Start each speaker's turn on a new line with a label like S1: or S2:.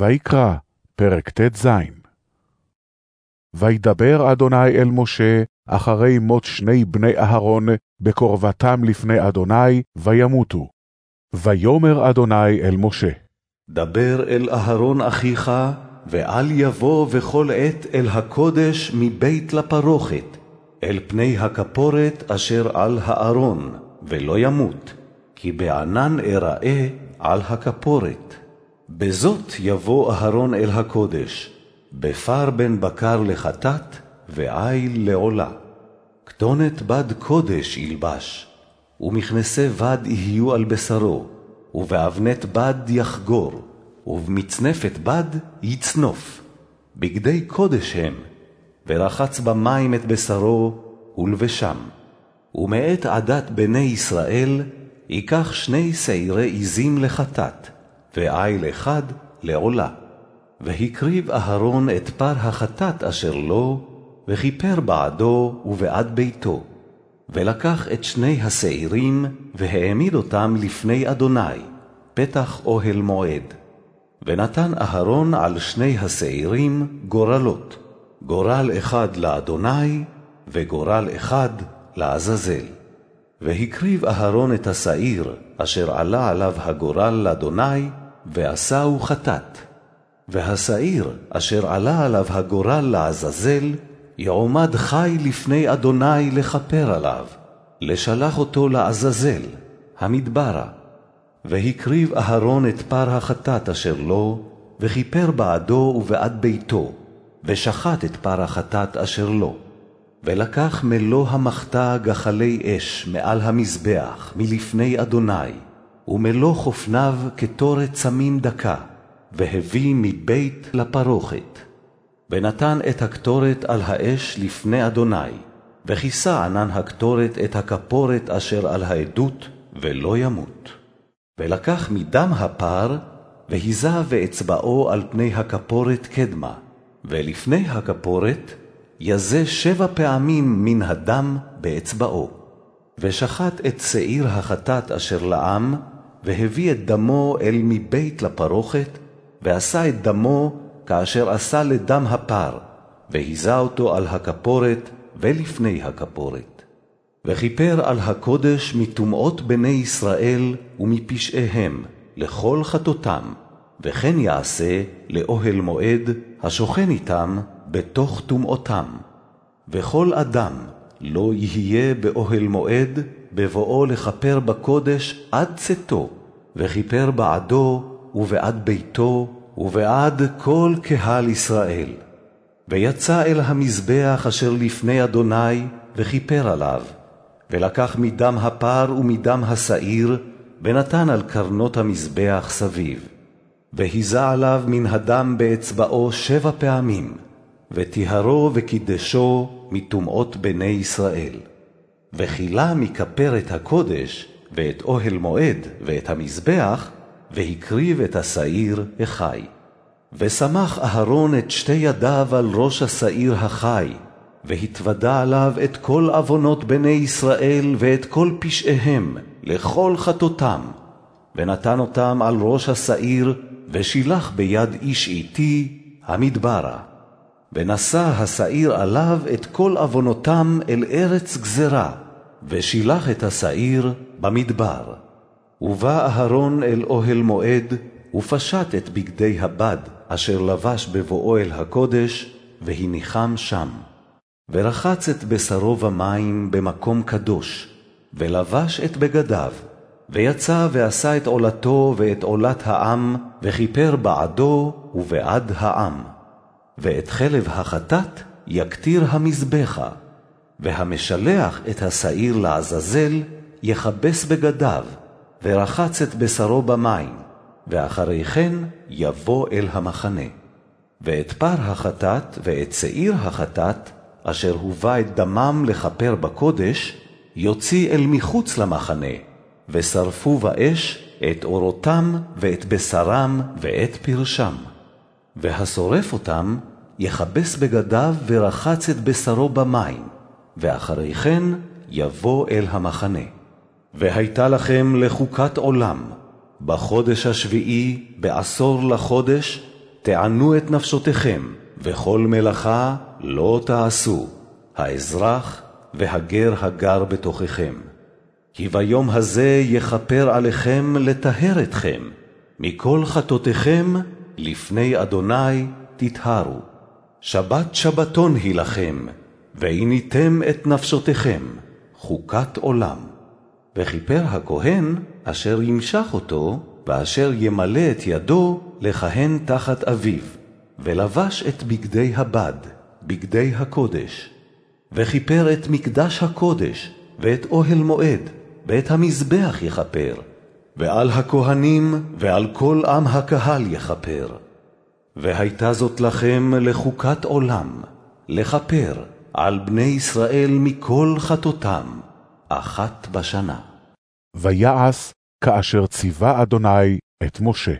S1: ויקרא, פרק ט"ז. וידבר אדוני אל משה אחרי מות שני בני אהרון בקרבתם לפני אדוני, וימותו. ויאמר אדוני אל משה,
S2: דבר אל אהרון אחיך, ואל יבוא בכל עת אל הקודש מבית לפרוכת, אל פני הכפורת אשר על הארון, ולא ימות, כי בענן אראה על הכפורת. בזאת יבוא אהרון אל הקודש, בפר בן בקר לחטאת, ועיל לעולה. כתונת בד קודש ילבש, ומכנסי בד יהיו על בשרו, ובאבנת בד יחגור, ובמצנפת בד יצנוף. בגדי קודש הם, ורחץ במים את בשרו, ולבשם. ומאת עדת בני ישראל ייקח שני שעירי עזים לחטאת, ועיל אחד לעולה. והקריב אהרון את פר החטאת אשר לו, וכיפר בעדו ובעד ביתו. ולקח את שני השעירים, והעמיד אותם לפני אדוני, פתח אוהל מועד. ונתן אהרון על שני השעירים גורלות, גורל אחד לאדוני, וגורל אחד לעזאזל. והקריב אהרון את השעיר, אשר עלה עליו הגורל לאדוני, ועשהו חטאת. והשעיר, אשר עלה עליו הגורל לעזאזל, יעומד חי לפני אדוני לכפר עליו, לשלח אותו לעזאזל, המדברה. והקריב אהרון את פר החטאת אשר לו, וכיפר בעדו ובעד ביתו, ושחט את פר החטאת אשר לו. ולקח מלוא המחתה גחלי אש מעל המזבח מלפני אדוני, ומלוא חופניו כתורת צמים דקה, והביא מבית לפרוכת. ונתן את הקטורת על האש לפני אדוני, וכיסה ענן הקטורת את הכפורת אשר על העדות, ולא ימות. ולקח מדם הפר, והיזה באצבעו על פני הכפורת קדמה, ולפני הכפורת יזה שבע פעמים מן הדם באצבעו. ושחט את שעיר החטאת אשר לעם, והביא את דמו אל מבית לפרוכת, ועשה את דמו כאשר עשה לדם הפר, והיזה אותו על הכפורת ולפני הכפורת. וכיפר על הקודש מטומאות בני ישראל ומפשעיהם, לכל חטאותם, וכן יעשה לאוהל מועד השוכן איתם בתוך טומאותם. וכל אדם לא יהיה באוהל מועד בבואו לכפר בקודש עד צאתו, וכיפר בעדו ובעד ביתו ובעד כל קהל ישראל. ויצא אל המזבח אשר לפני אדוני, וכיפר עליו, ולקח מדם הפר ומדם השעיר, ונתן על קרנות המזבח סביב. והיזה עליו מן הדם באצבעו שבע פעמים, וטיהרו וקידשו מטומאות בני ישראל. וכילה מכפרת הקודש, ואת אוהל מועד, ואת המזבח, והקריב את השעיר החי. ושמח אהרון את שתי ידיו על ראש השעיר החי, והתוודה עליו את כל עוונות בני ישראל ואת כל פשעיהם, לכל חטאותם, ונתן אותם על ראש השעיר, ושילח ביד איש איתי המדברה. ונשא השעיר עליו את כל עוונותם אל ארץ גזרה, ושילח את השעיר במדבר. ובא אהרון אל אוהל מועד, ופשט את בגדי הבד, אשר לבש בבואו אל הקודש, והניחם שם. ורחץ את בשרו במים במקום קדוש, ולבש את בגדיו, ויצא ועשה את עולתו ואת עולת העם, וכיפר בעדו ובעד העם. ואת חלב החטאת יקטיר המזבחה, והמשלח את השעיר לעזאזל יכבס בגדיו, ורחץ את בשרו במים, ואחרי כן יבוא אל המחנה. ואת פר החטאת ואת שעיר החטאת, אשר הובא את דמם לכפר בקודש, יוציא אל מחוץ למחנה, ושרפו באש את אורותם ואת בשרם ואת פרשם. והשורף אותם יכבס בגדיו ורחץ את בשרו במים, ואחרי כן יבוא אל המחנה. והייתה לכם לחוקת עולם, בחודש השביעי, בעשור לחודש, תענו את נפשותיכם, וכל מלאכה לא תעשו, האזרח והגר הגר בתוככם. כי ביום הזה יכפר עליכם לטהר אתכם, מכל חטאותיכם לפני אדוני תטהרו. שבת שבתון היא לכם, ועיניתם את נפשותיכם, חוקת עולם. וכיפר הכהן, אשר ימשח אותו, ואשר ימלא את ידו לכהן תחת אביו, ולבש את בגדי הבד, בגדי הקודש. וכיפר את מקדש הקודש, ואת אוהל מועד, ואת המזבח יכפר, ועל הכהנים ועל כל עם הקהל יכפר. והייתה זאת לכם לחוקת עולם, לכפר על בני ישראל מכל חטאותם, אחת בשנה.
S1: ויעש כאשר ציווה אדוני את משה.